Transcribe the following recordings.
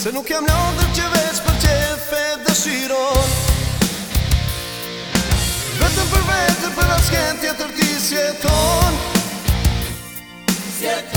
Se nuk jam lodhër që veç për qefe dëshiron Vetëm për vetëm për asken tjetër ti sjeton Sjeton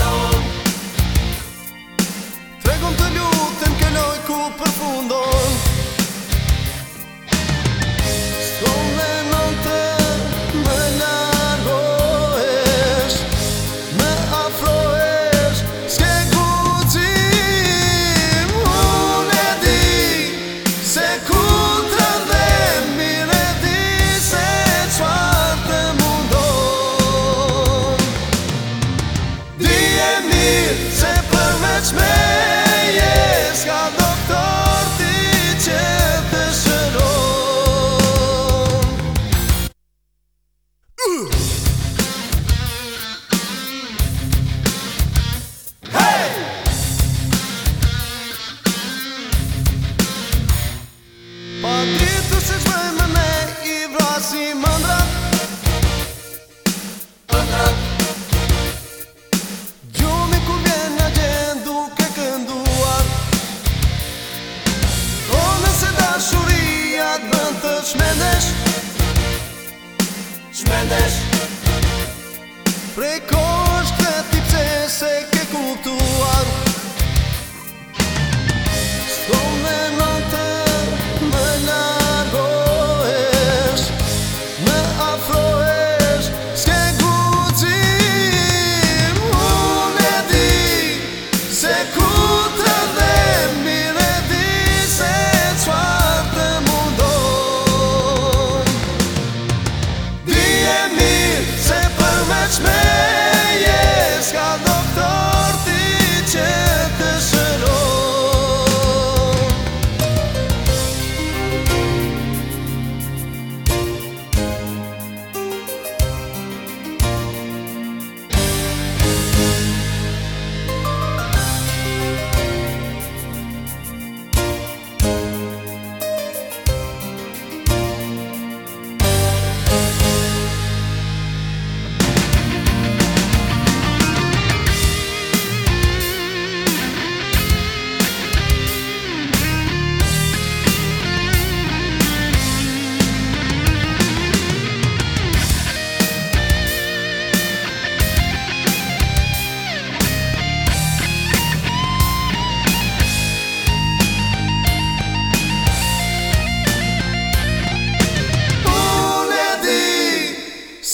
Patritu se zbëjmë i vrasim Andrat, andrat Gjumit ku vjen nga gjendu kënduar Po nëse da shuriat bën të shmendesh Shmendesh Prej se ke këtuar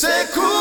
C'est cool.